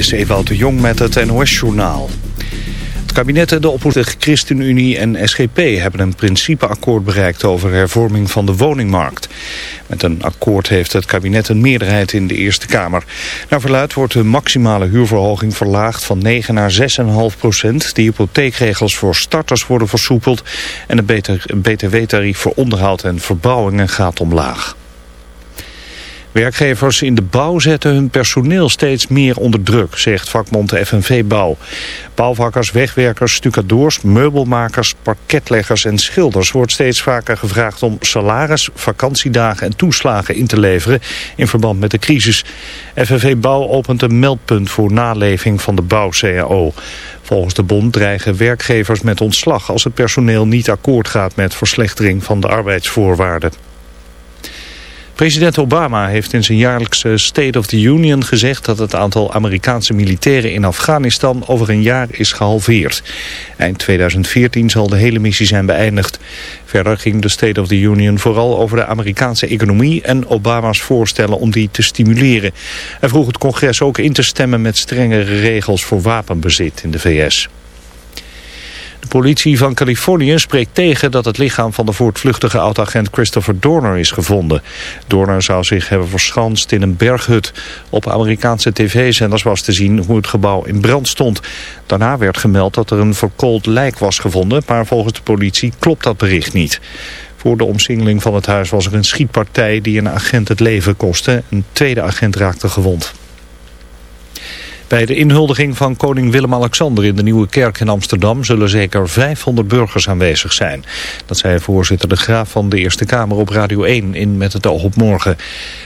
is de Jong met het NOS-journaal. Het kabinet, de oppositie ChristenUnie en SGP hebben een principeakkoord bereikt over hervorming van de woningmarkt. Met een akkoord heeft het kabinet een meerderheid in de Eerste Kamer. Naar verluid wordt de maximale huurverhoging verlaagd van 9 naar 6,5 procent. De hypotheekregels voor starters worden versoepeld en het btw-tarief voor onderhoud en verbouwingen gaat omlaag. Werkgevers in de bouw zetten hun personeel steeds meer onder druk, zegt vakbond FNV Bouw. Bouwvakkers, wegwerkers, stucadoors, meubelmakers, parketleggers en schilders wordt steeds vaker gevraagd om salaris, vakantiedagen en toeslagen in te leveren in verband met de crisis. FNV Bouw opent een meldpunt voor naleving van de bouw-CAO. Volgens de bond dreigen werkgevers met ontslag als het personeel niet akkoord gaat met verslechtering van de arbeidsvoorwaarden. President Obama heeft in zijn jaarlijkse State of the Union gezegd dat het aantal Amerikaanse militairen in Afghanistan over een jaar is gehalveerd. Eind 2014 zal de hele missie zijn beëindigd. Verder ging de State of the Union vooral over de Amerikaanse economie en Obama's voorstellen om die te stimuleren. Hij vroeg het congres ook in te stemmen met strengere regels voor wapenbezit in de VS. Politie van Californië spreekt tegen dat het lichaam van de voortvluchtige oud-agent Christopher Dorner is gevonden. Dorner zou zich hebben verschanst in een berghut. Op Amerikaanse tv-zenders was te zien hoe het gebouw in brand stond. Daarna werd gemeld dat er een verkoold lijk was gevonden, maar volgens de politie klopt dat bericht niet. Voor de omsingeling van het huis was er een schietpartij die een agent het leven kostte. Een tweede agent raakte gewond. Bij de inhuldiging van koning Willem-Alexander in de Nieuwe Kerk in Amsterdam zullen zeker 500 burgers aanwezig zijn. Dat zei voorzitter De Graaf van de Eerste Kamer op Radio 1 in Met het oog op morgen.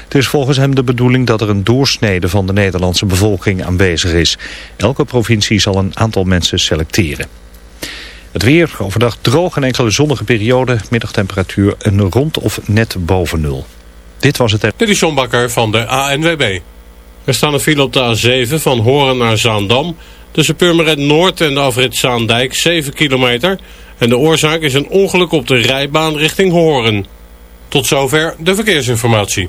Het is volgens hem de bedoeling dat er een doorsnede van de Nederlandse bevolking aanwezig is. Elke provincie zal een aantal mensen selecteren. Het weer, overdag droog en enkele zonnige periode, middagtemperatuur een rond of net boven nul. Dit was het... Dit is John Bakker van de ANWB. Er staan een file op de A7 van Horen naar Zaandam. Tussen Purmerend Noord en de afrit Zaandijk 7 kilometer. En de oorzaak is een ongeluk op de rijbaan richting Horen. Tot zover de verkeersinformatie.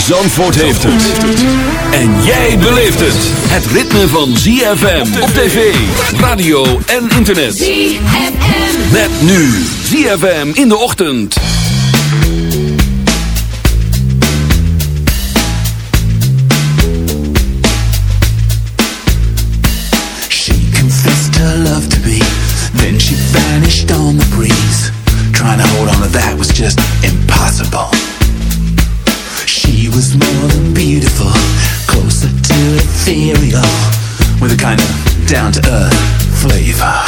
Zandvoort heeft het. En jij beleeft het. Het ritme van ZFM op tv, radio en internet. ZFM. Met nu ZFM in de ochtend. She confessed her love to me, then she vanished on the breeze. Trying to hold on to that was just was more than beautiful, closer to ethereal, with a kind of down to earth flavor.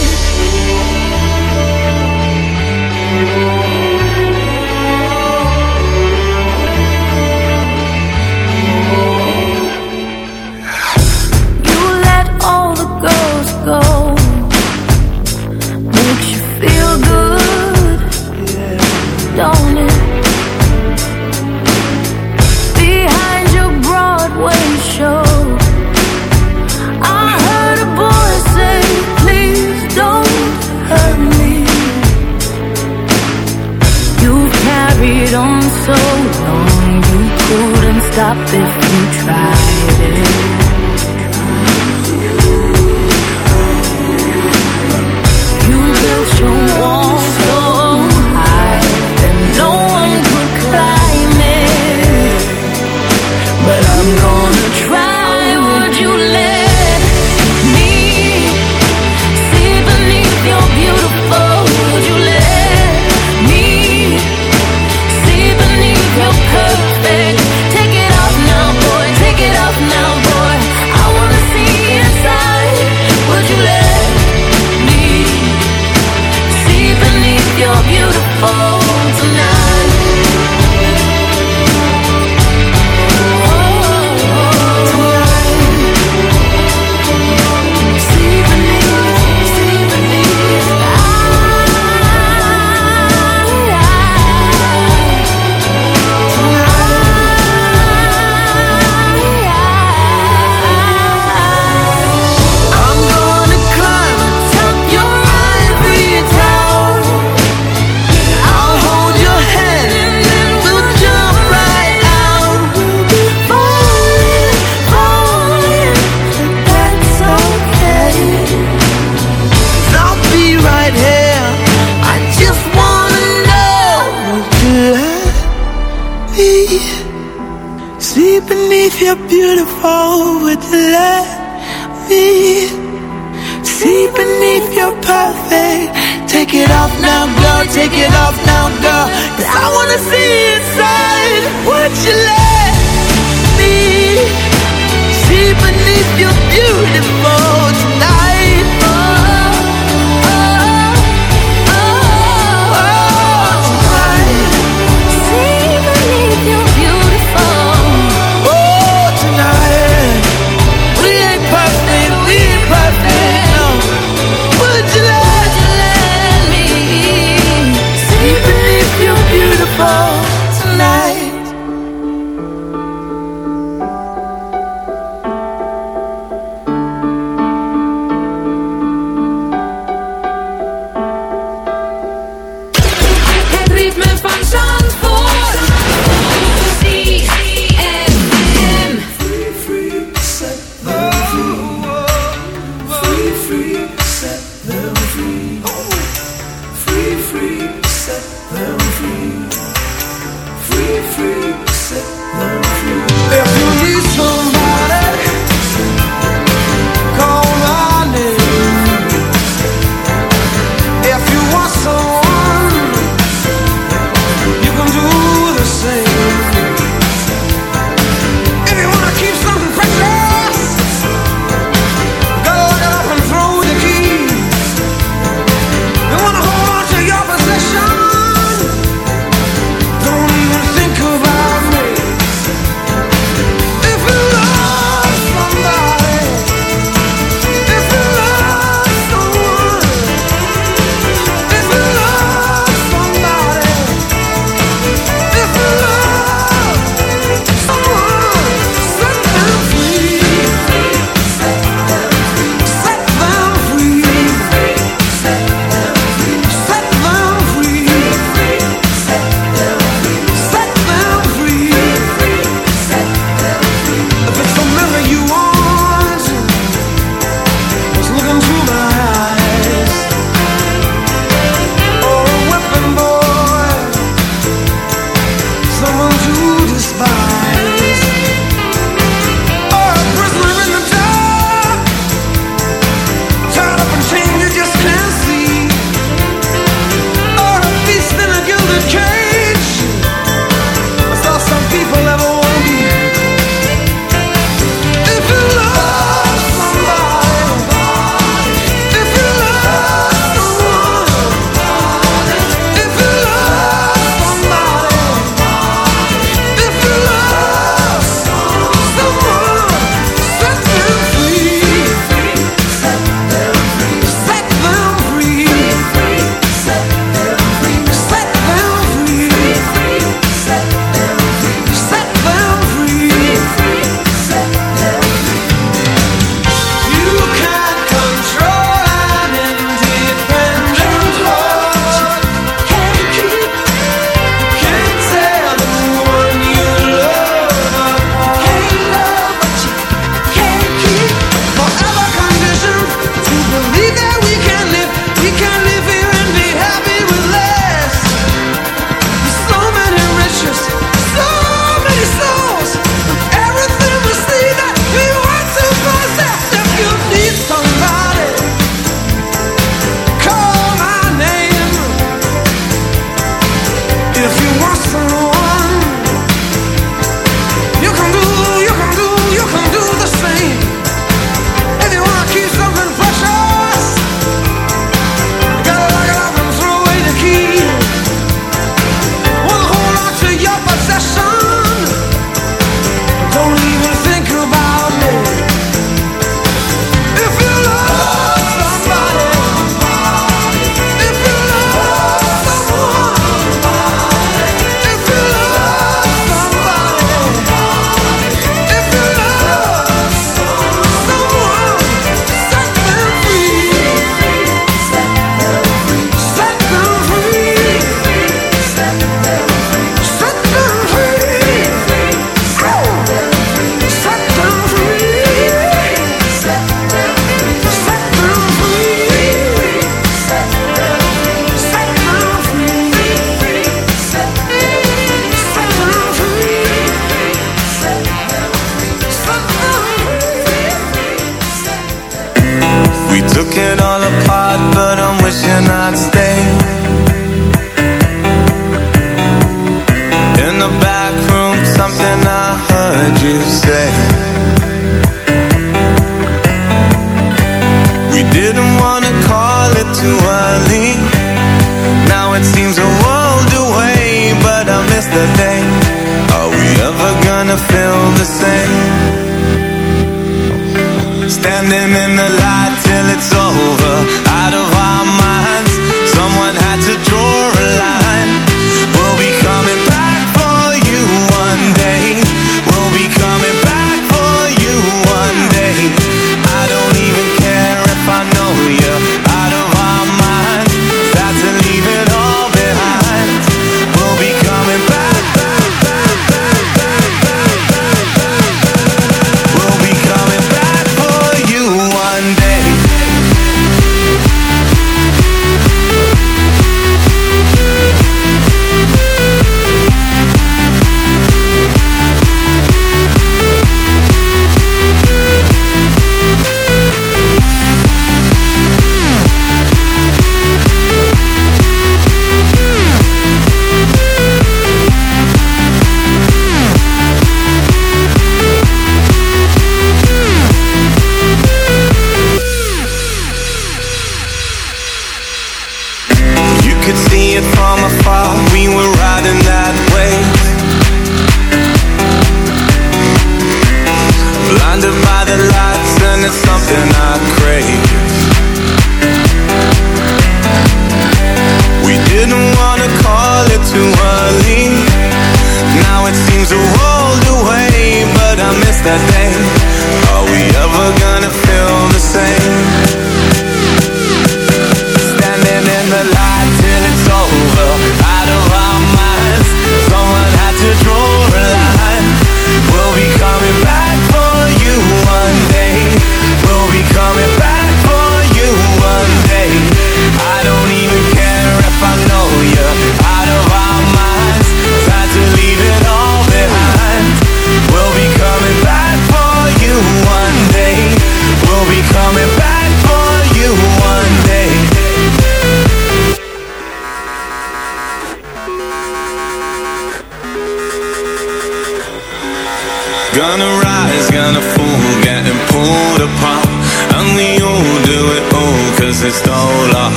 If you tried it. You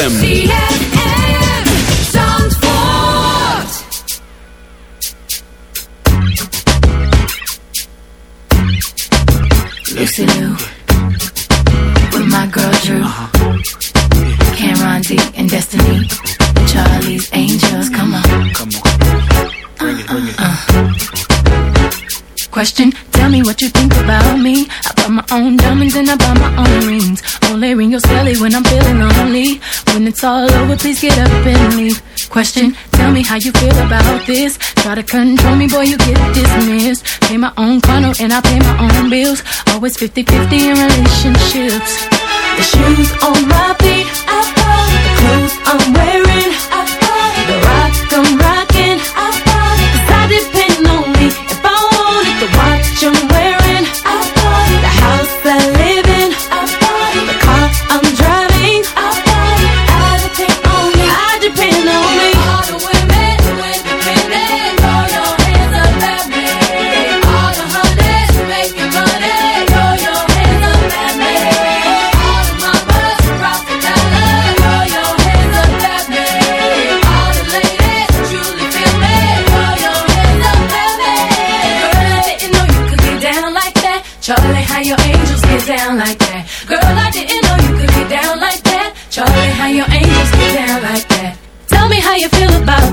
ZFM. ZFM. Zandvoort. Lucy Liu. With my girl Drew. Uh -huh. Cameron D and Destiny. Charlie's Angels. Come on. Come on. Uh, uh. Question, tell me what you think about me. I buy my own diamonds and I buy my own rings. Only ring your celly when I'm feeling lonely it's all over, please get up and leave. Question, tell me how you feel about this. Try to control me, boy, you get dismissed. Pay my own funnel and I pay my own bills. Always 50 50 in relationships. The shoes on my feet, I follow the clothes I'm wearing. I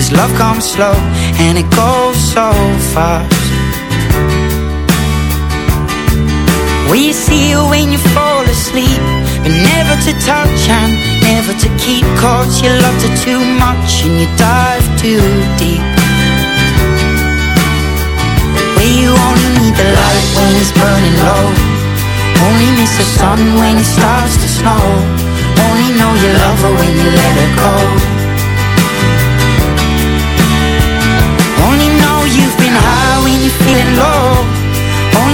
Cause love comes slow and it goes so fast. We see you when you fall asleep But never to touch and never to keep Cause you loved her too much and you dive too deep. Where you only need the light when it's burning low. Only miss the sun when it starts to snow. Only know you love her when you let her go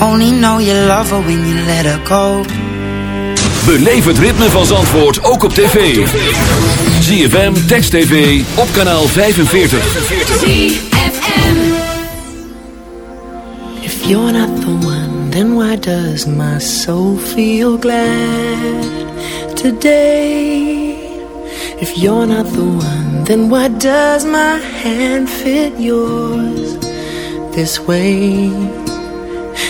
Only know you love her when you let her go. Beleef het ritme van Zandvoort ook op tv. ZFM, Text TV, op kanaal 45. If you're not the one, then why does my soul feel glad today? If you're not the one, then why does my hand fit yours this way?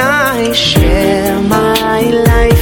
I share my life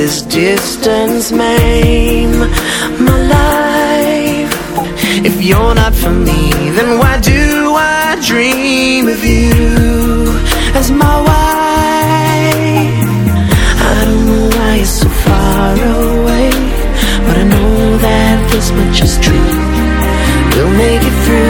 this distance maim my life? If you're not for me, then why do I dream of you as my wife? I don't know why you're so far away, but I know that this much is true. We'll make it through,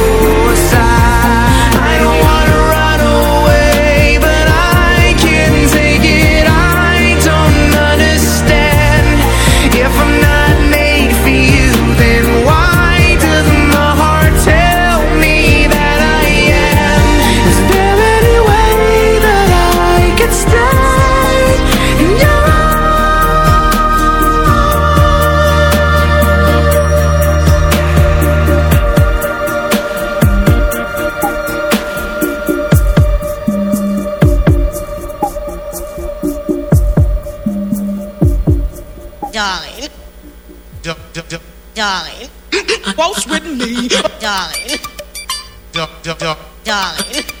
dog.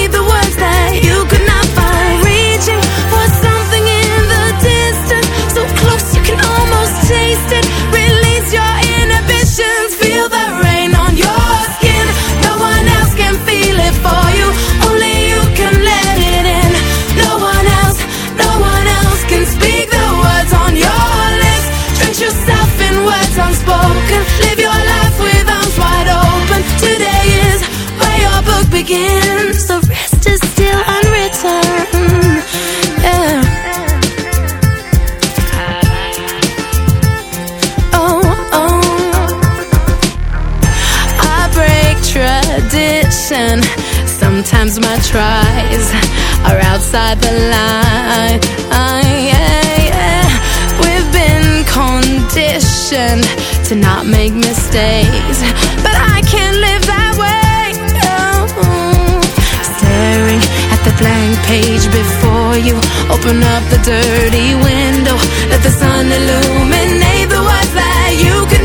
begins, the rest is still unwritten. Yeah. Oh, oh. I break tradition. Sometimes my tries are outside the line. Yeah, yeah. We've been conditioned to not make mistakes. page before you. Open up the dirty window. Let the sun illuminate the words that you could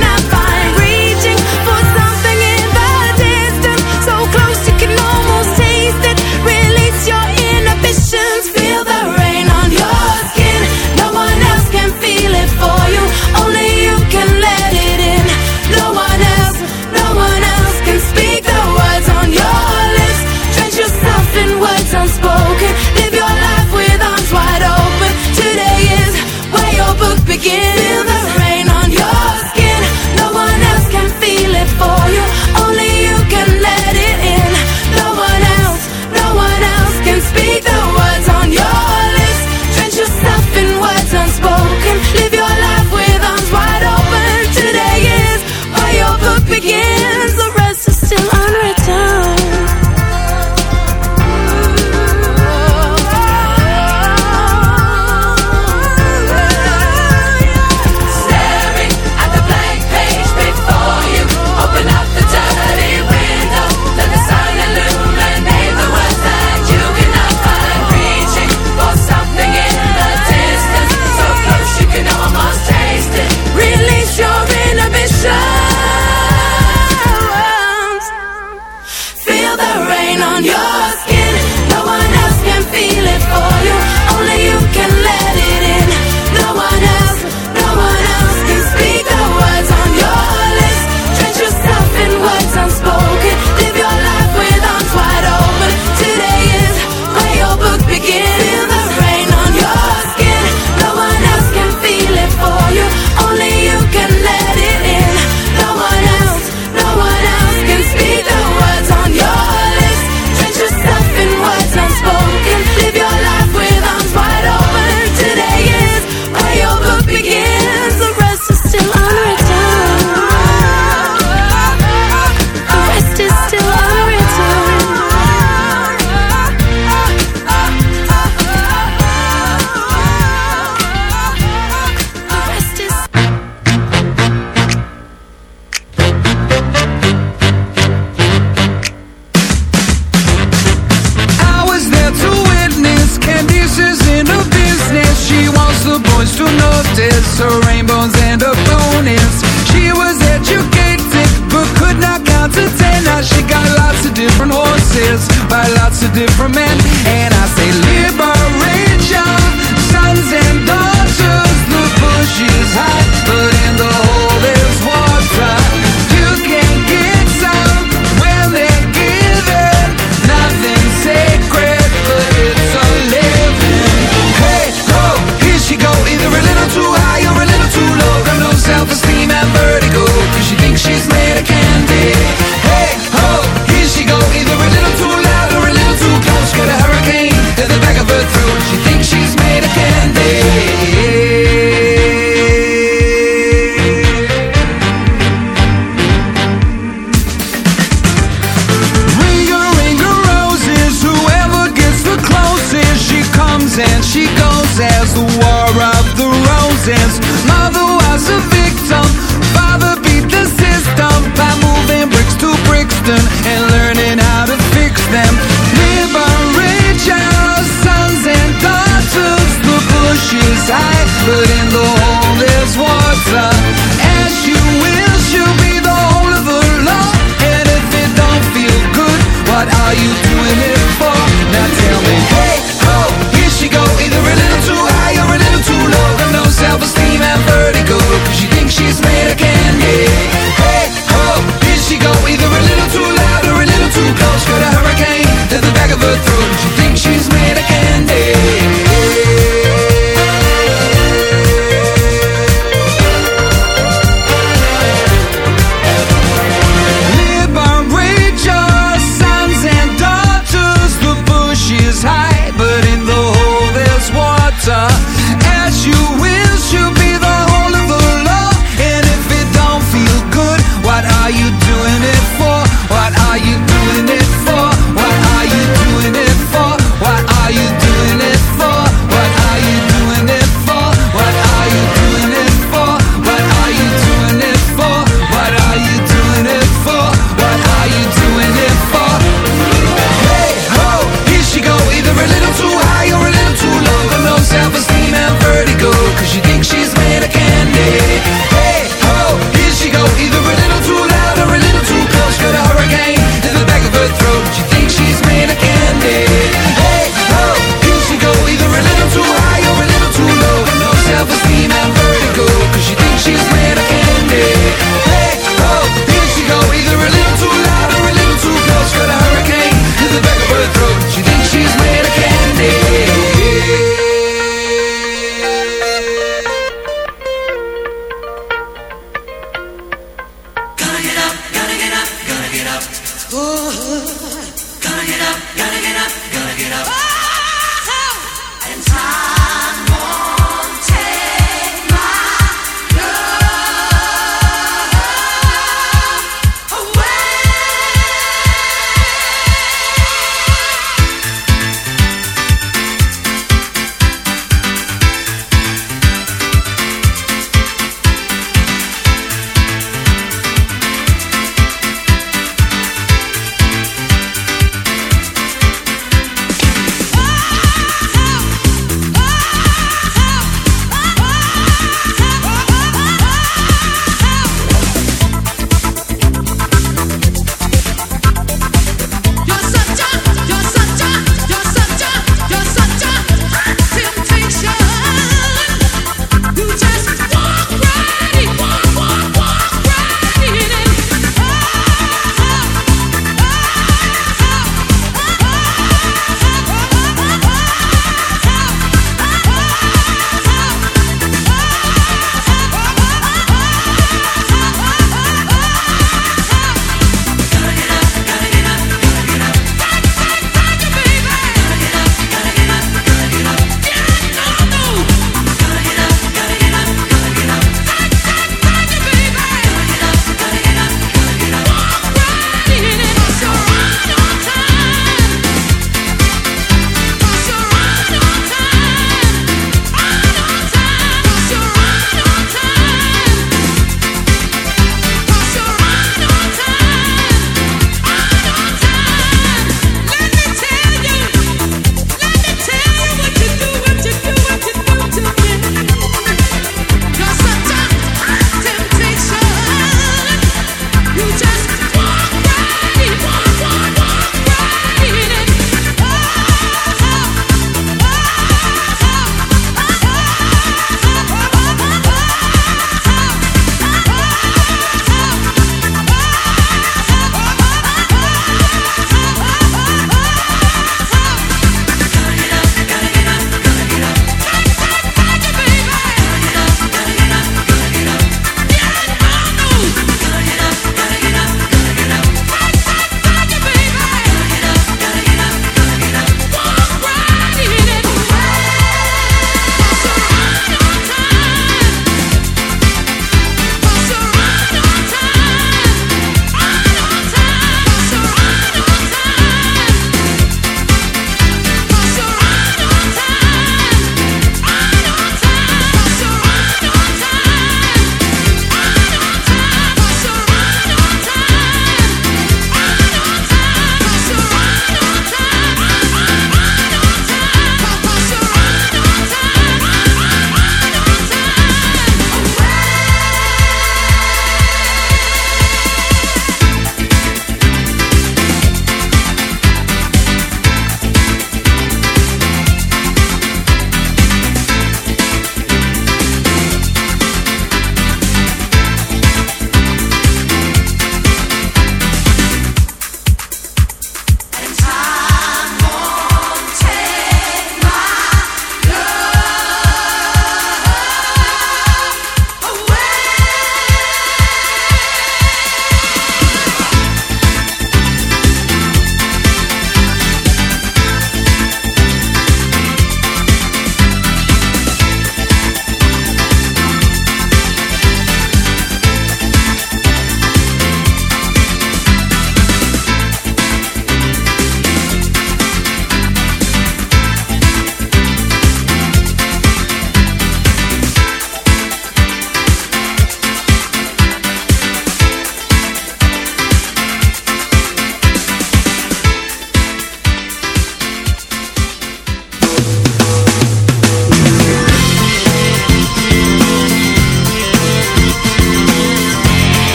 different man. And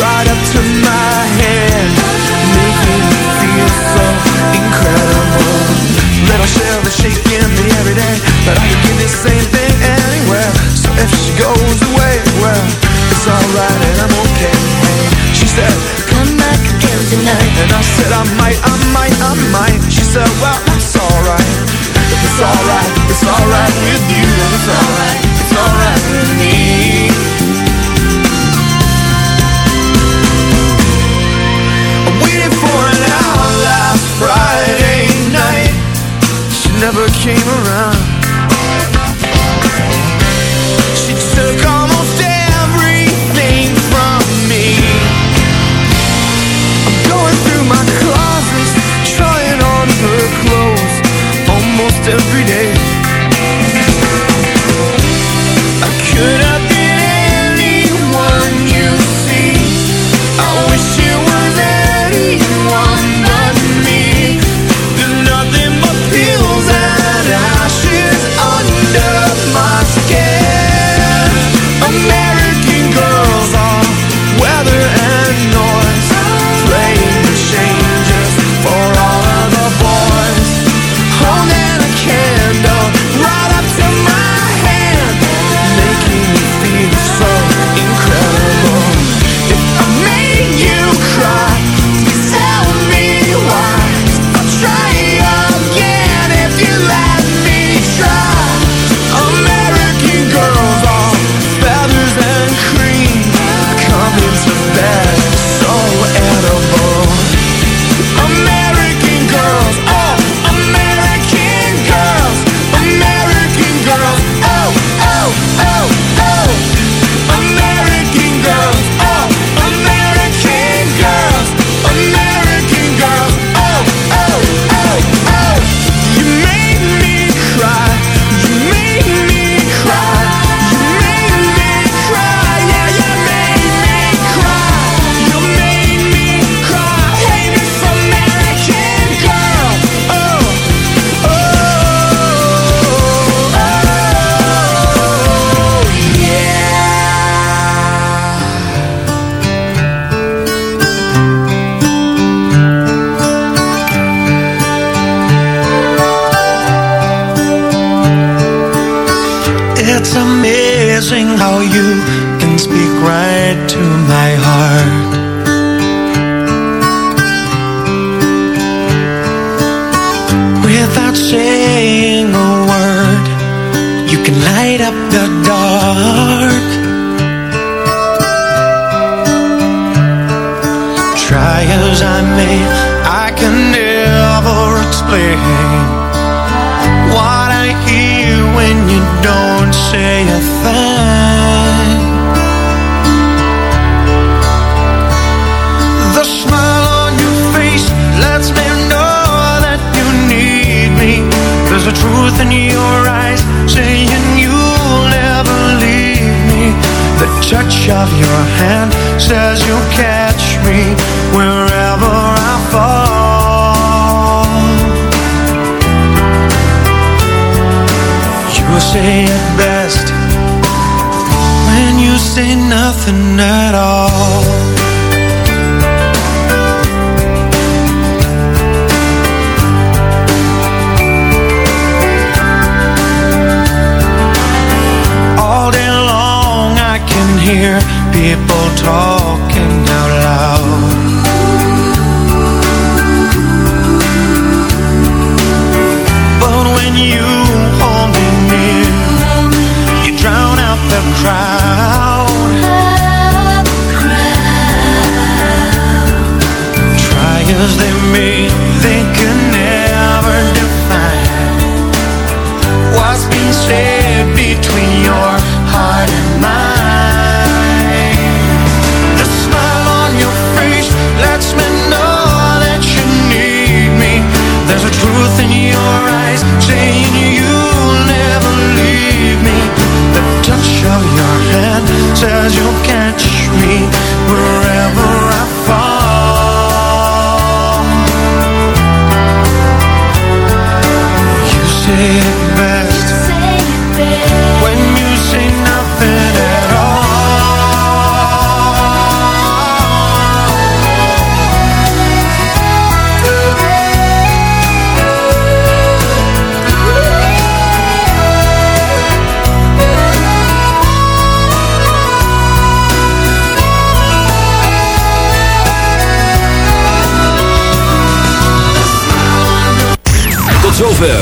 right up to